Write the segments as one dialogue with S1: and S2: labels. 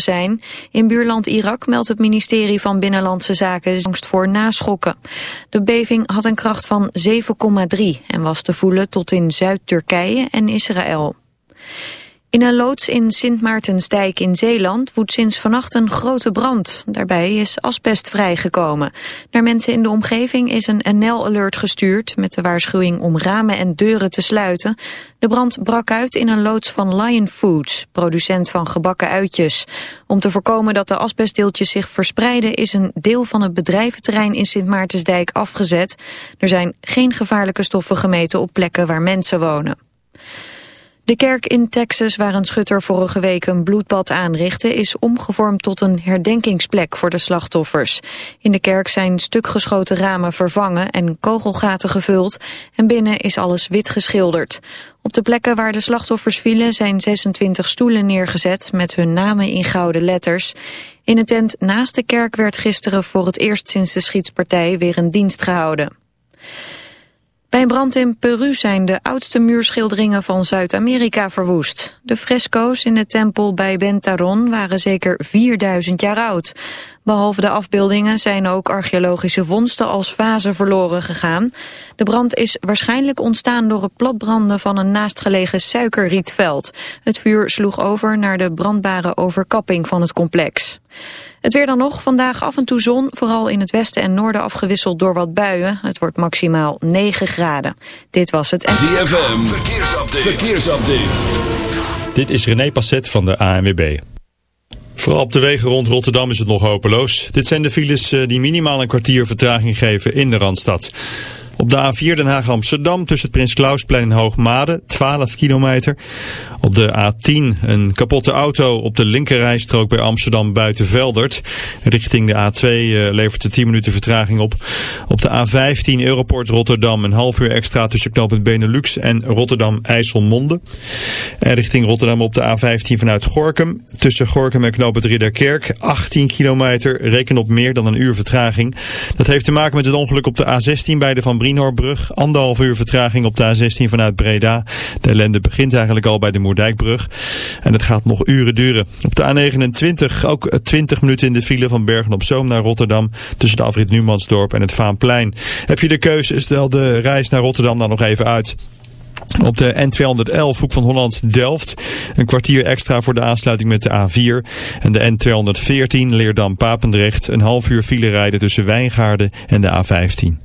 S1: zijn. In buurland Irak meldt het ministerie van Binnenlandse Zaken angst voor naschokken. De beving had een kracht van 7,3 en was te voelen tot in Zuid-Turkije en Israël. In een loods in Sint Maartensdijk in Zeeland woedt sinds vannacht een grote brand. Daarbij is asbest vrijgekomen. Naar mensen in de omgeving is een NL-alert gestuurd... met de waarschuwing om ramen en deuren te sluiten. De brand brak uit in een loods van Lion Foods, producent van gebakken uitjes. Om te voorkomen dat de asbestdeeltjes zich verspreiden... is een deel van het bedrijventerrein in Sint Maartensdijk afgezet. Er zijn geen gevaarlijke stoffen gemeten op plekken waar mensen wonen. De kerk in Texas, waar een schutter vorige week een bloedbad aanrichtte, is omgevormd tot een herdenkingsplek voor de slachtoffers. In de kerk zijn stukgeschoten ramen vervangen en kogelgaten gevuld en binnen is alles wit geschilderd. Op de plekken waar de slachtoffers vielen zijn 26 stoelen neergezet met hun namen in gouden letters. In een tent naast de kerk werd gisteren voor het eerst sinds de schietspartij weer een dienst gehouden. Bij een brand in Peru zijn de oudste muurschilderingen van Zuid-Amerika verwoest. De fresco's in de tempel bij Bentaron waren zeker 4000 jaar oud. Behalve de afbeeldingen zijn ook archeologische vondsten als vazen verloren gegaan. De brand is waarschijnlijk ontstaan door het platbranden van een naastgelegen suikerrietveld. Het vuur sloeg over naar de brandbare overkapping van het complex. Het weer dan nog, vandaag af en toe zon, vooral in het westen en noorden afgewisseld door wat buien. Het wordt maximaal 9 graden. Dit was het...
S2: ZFM, verkeersupdate. verkeersupdate.
S3: Dit is René Passet van de ANWB. Vooral op de wegen rond Rotterdam is het nog hopeloos. Dit zijn de files eh, die minimaal een kwartier vertraging geven in de Randstad. Op de A4 Den Haag-Amsterdam tussen het Prins Klausplein en Hoogmade, 12 kilometer. Op de A10 een kapotte auto op de linkerrijstrook bij Amsterdam buiten Veldert. Richting de A2 uh, eh, levert de 10 minuten vertraging op. Op de A15 Europort Rotterdam een half uur extra tussen knooppunt Benelux en Rotterdam-IJsselmonde. En richting Rotterdam op de A15 vanuit Gorkum. Tussen Gorkum en knooppunt Ridderkerk 18 kilometer. Reken op meer dan een uur vertraging. Dat heeft te maken met het ongeluk op de A16 bij de Van Brienhoorbrug. Anderhalf uur vertraging op de A16 vanuit Breda. De ellende begint eigenlijk al bij de Moerdijkbrug. En het gaat nog uren duren. Op de A29 ook 20 minuten in de file van Bergen op Zoom naar Rotterdam. Tussen de afrit Numansdorp en het Vaanplein. Heb je de keuze, stel de reis naar Rotterdam dan nog even uit. Op de N211 Hoek van Holland-Delft. Een kwartier extra voor de aansluiting met de A4. En de N214 Leerdam-Papendrecht. Een half uur file rijden tussen Wijngaarden en de A15.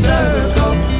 S4: circle.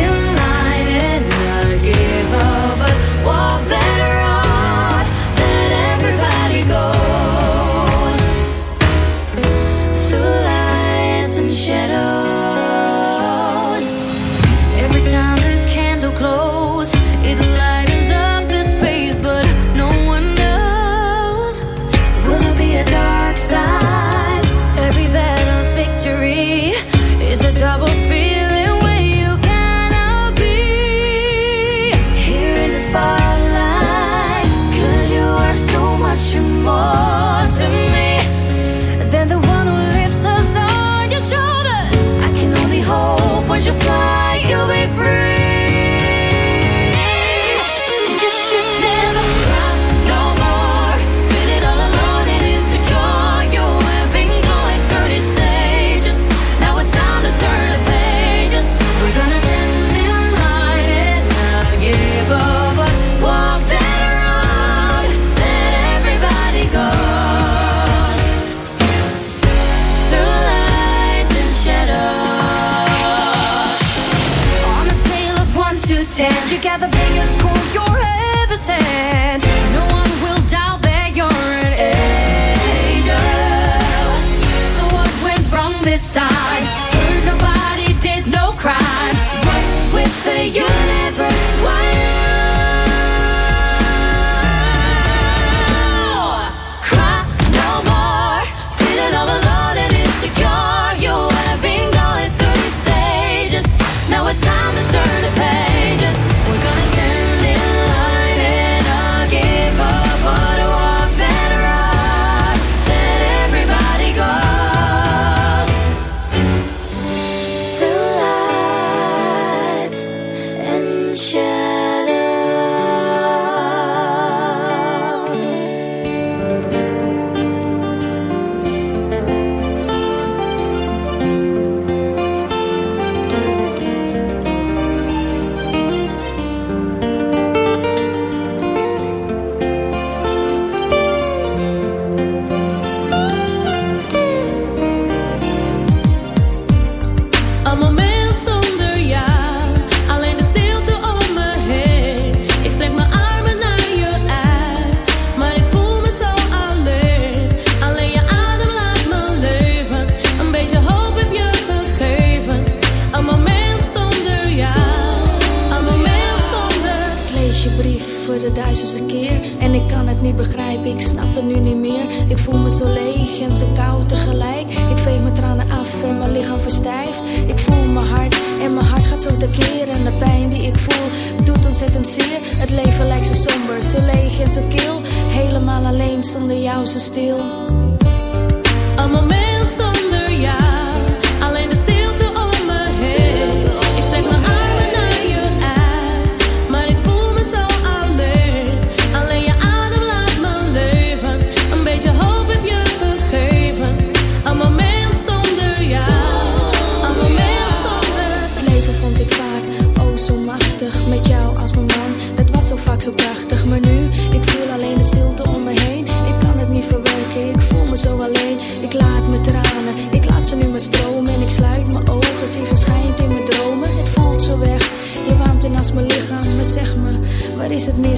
S5: universe. Why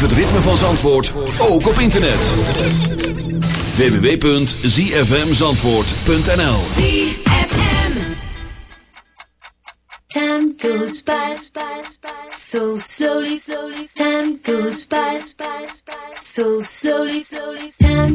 S2: Beleef het ritme van Zandvoort, ook op internet. www.zfmzandvoort.nl
S6: ZFM. Time goes by so slowly. Time goes by so slowly. Time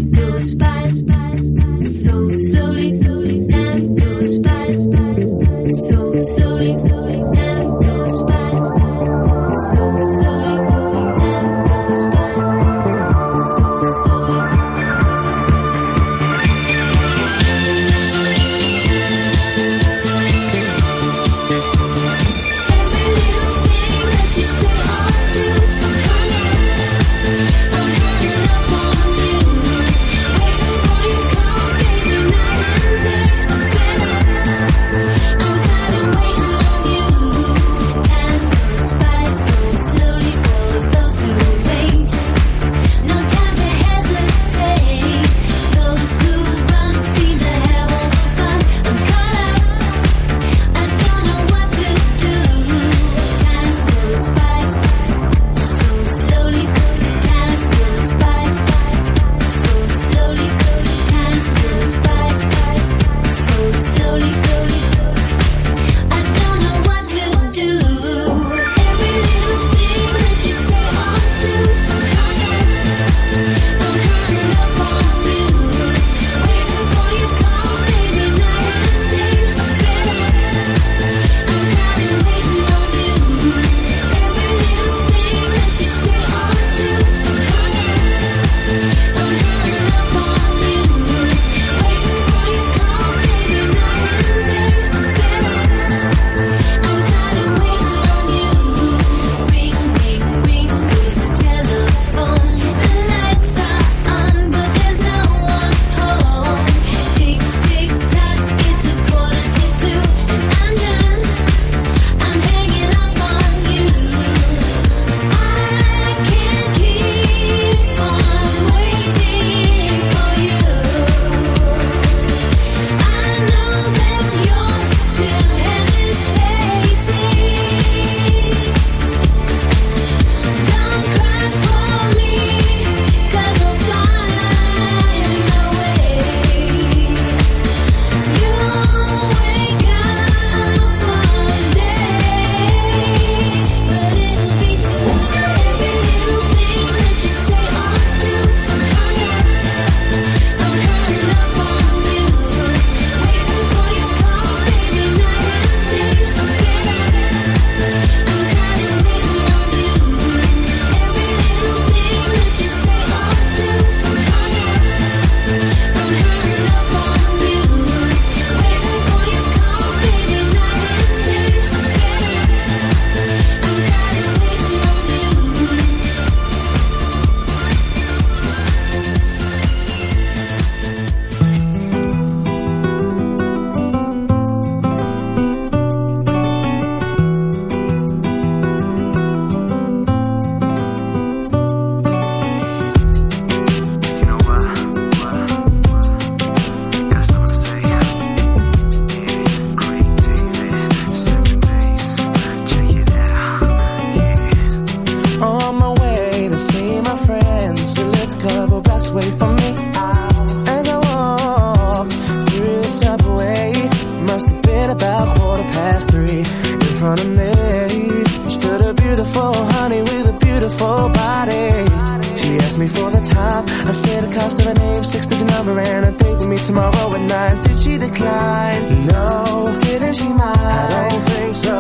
S7: cost of a name, six digit number, and a date with me tomorrow at nine. Did she decline? No. Didn't she mind? I don't think so.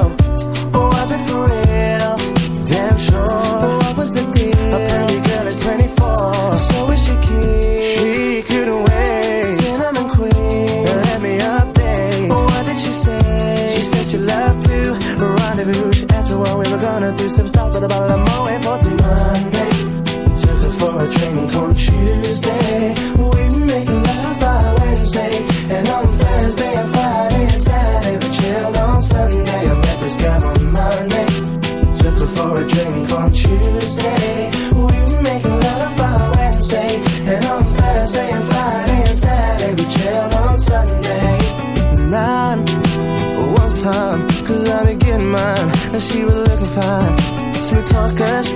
S7: Or was it for real? Damn sure. But what was the deal? A pretty girl is 24. So is she keen? She couldn't wait. Cinnamon queen. Let me update. But What did she say? She said she loved to rendezvous. She asked me what we were gonna do. Some stuff with a bottle of Moet for till drink on Tuesday. We making love by Wednesday. And on Thursday and Friday and Saturday. We chill on Sunday. I met this guy on Monday. Took her for a drink on Tuesday. We making love by Wednesday. And on Thursday and Friday and Saturday. We chill on Sunday. Nine was time, cause I be getting mine. And she was looking fine. Smooth talker, she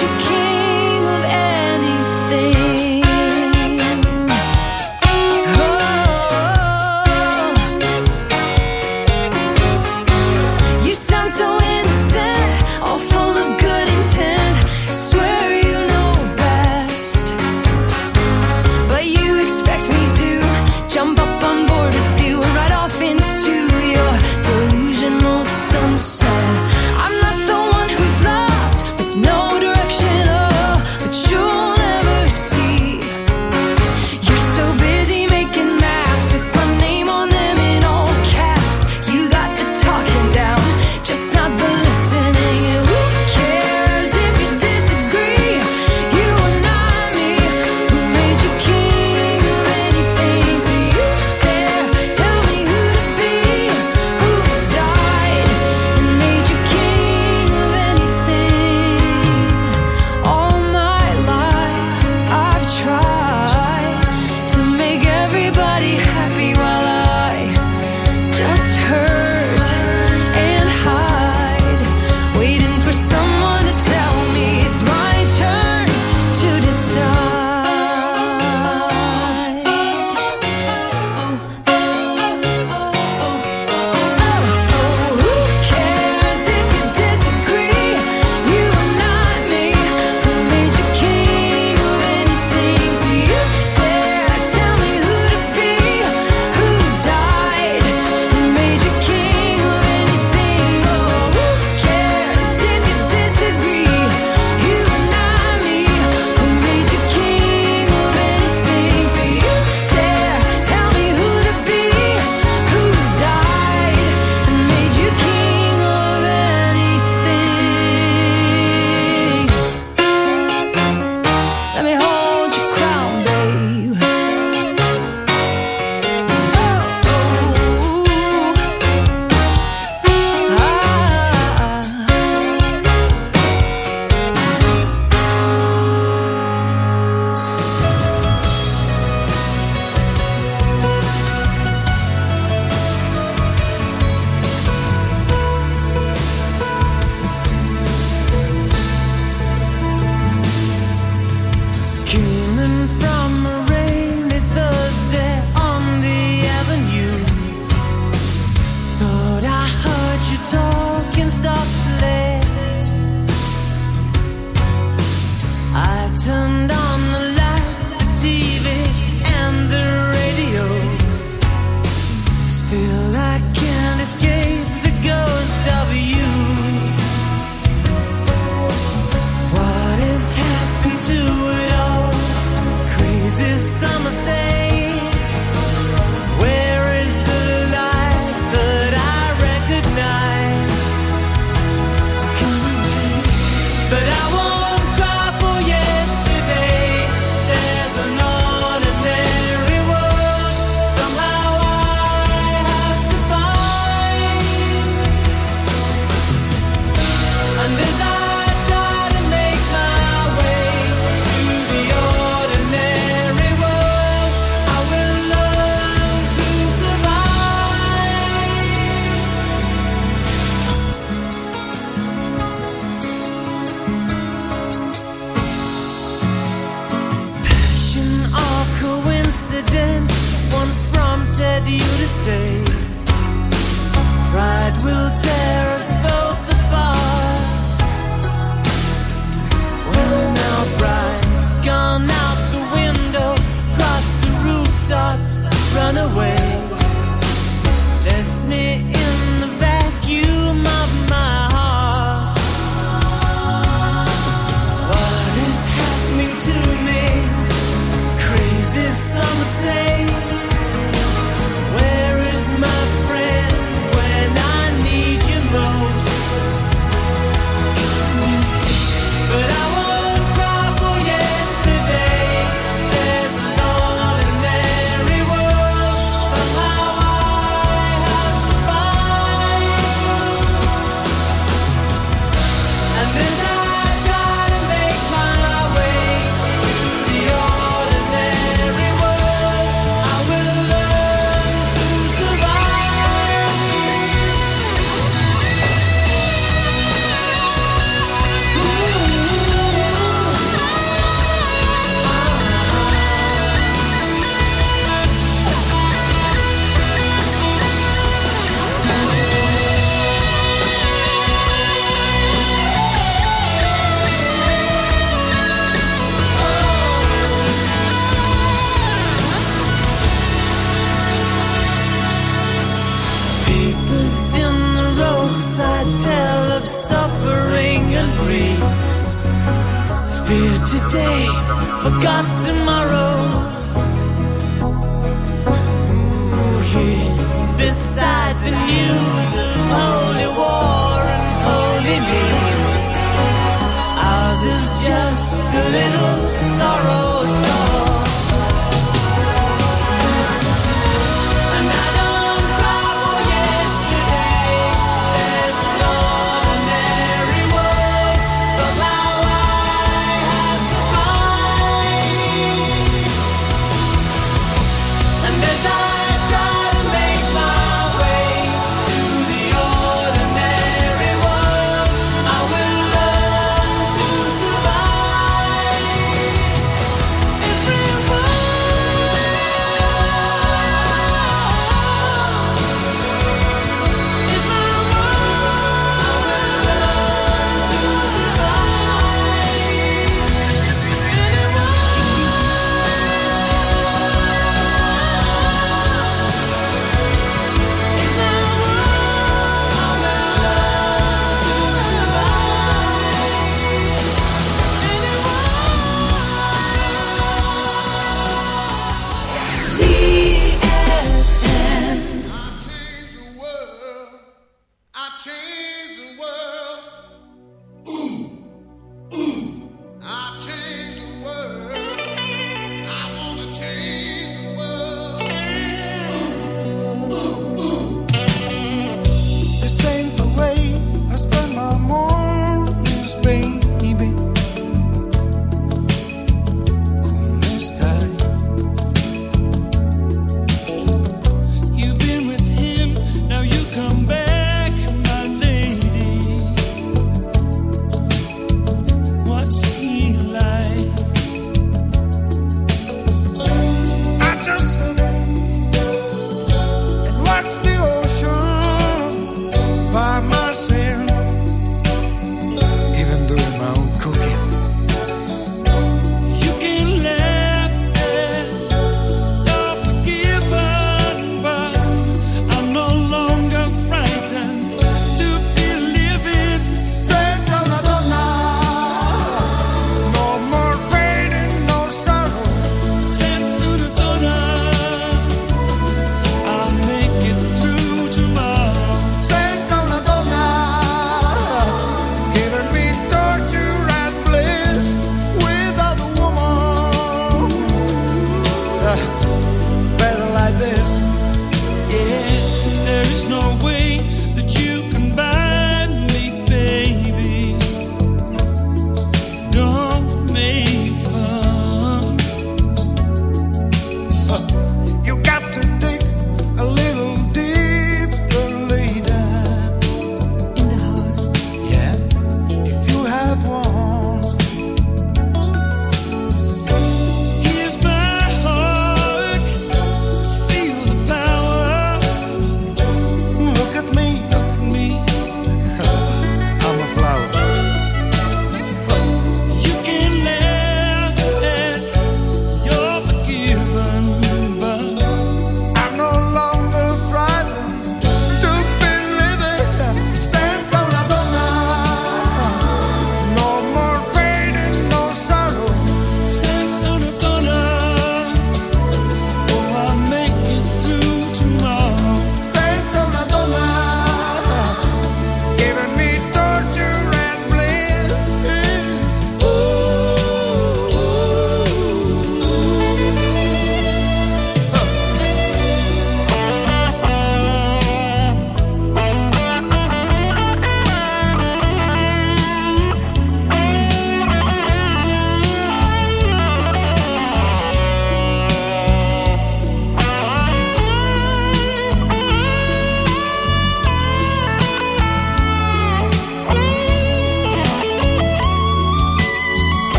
S6: you
S8: can't day. this side.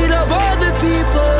S8: need of
S9: other people.